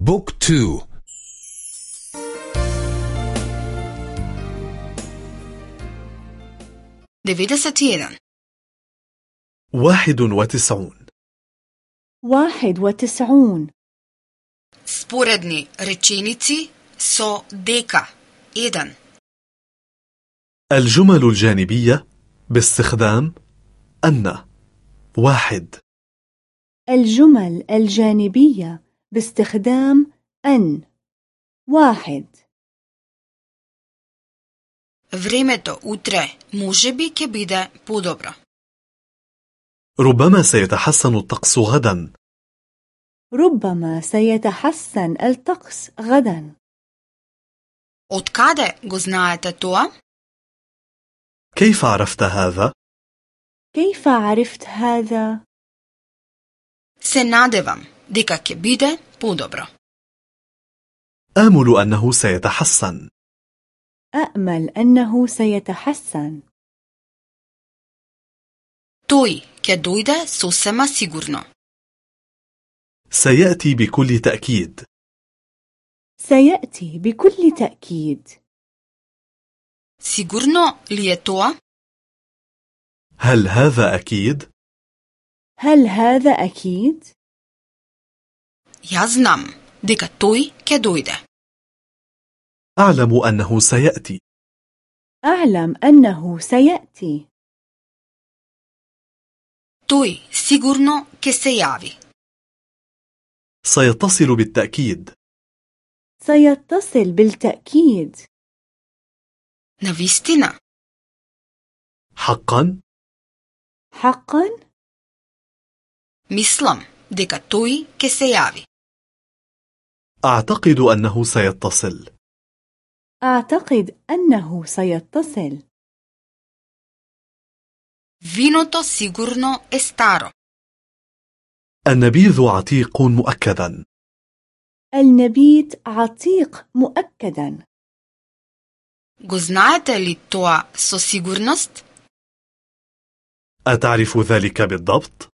بوك تو. devedeset jedan واحد وتسعون. واحد وتسعون. sporedni rečenici so deka jedan الجمل الجانبية باستخدام أن. واحد. الجمل الجانبية باستخدام أن واحد Времето утре може би ќе биде подобро. ربما سيتحسن الطقس غدا ربما سيتحسن الطقس غدا Од каде го знаете тоа? كيف عرفت هذا؟ كيف عرفت هذا؟ Се надевам Dikak je بو podobro. آمل أنه سيتحسن. أأمل أنه سيتحسن. Тој ќе дојде сосема сигурно سيأتي بكل تأكيد. سيأتي بكل تأكيد. سيغورنو li هل هذا أكيد؟ هل هذا أكيد؟ Јас знам дека тој ќе дојде. أعلم أنه سيأتي أعلم أنه سيأتي Тој сигурно ќе се јави. سيتصل بالتأكيد سيتصل بالتأكيد Навистина, حقا حقا؟ мислам дека тој ќе се јави. أعتقد أنه سيتصل أعتقد أنه سيتصل Виното сигурно е старо. النبيذ عتيق مؤكدا النبيت عتيق مؤكدا Го знаете ли тоа со сигурност? أتعرف ذلك بالضبط؟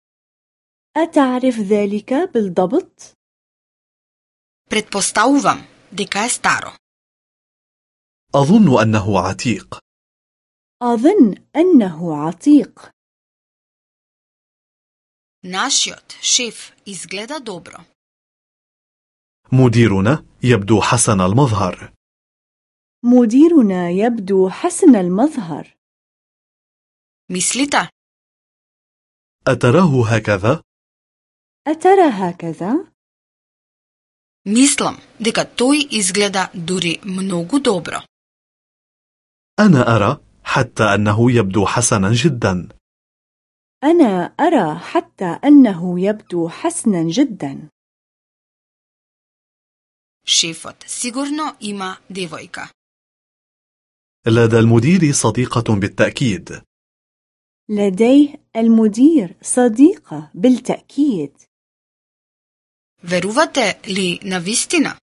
أتعرف ذلك بالضبط؟ Предпоставувам дека е старо. أظن أنه عتيق أظن أنه عتيق Нашиот шеф изгледа добро. مديرنا يبدو حسن المظهر مديرنا يبدو حسن المظهر Мислите? أتراه هكذا؟ أترى هكذا؟ Мислам дека тој изгледа дури многу добро. أنا أرى حتى أنه يبدو حسنا جدا أنا أرى حتى أنه يبدو حسنا جدا Шефот сигурно има девојка. لدى المدير صديقة بالتأكيد لديه المدير صديقة بالتأكيد Верувате ли на вистина?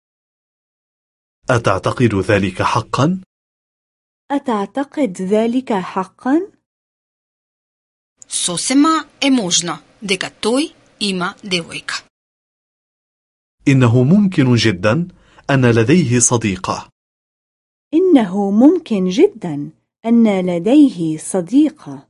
أتعتقد ذلك حقا؟ أتعتقد ذلك حقا؟ Сосема е можно дека тој има девојка. إنه ممكن جدا أن لديه صديقة إنه ممكن جدا أن لديه صديقة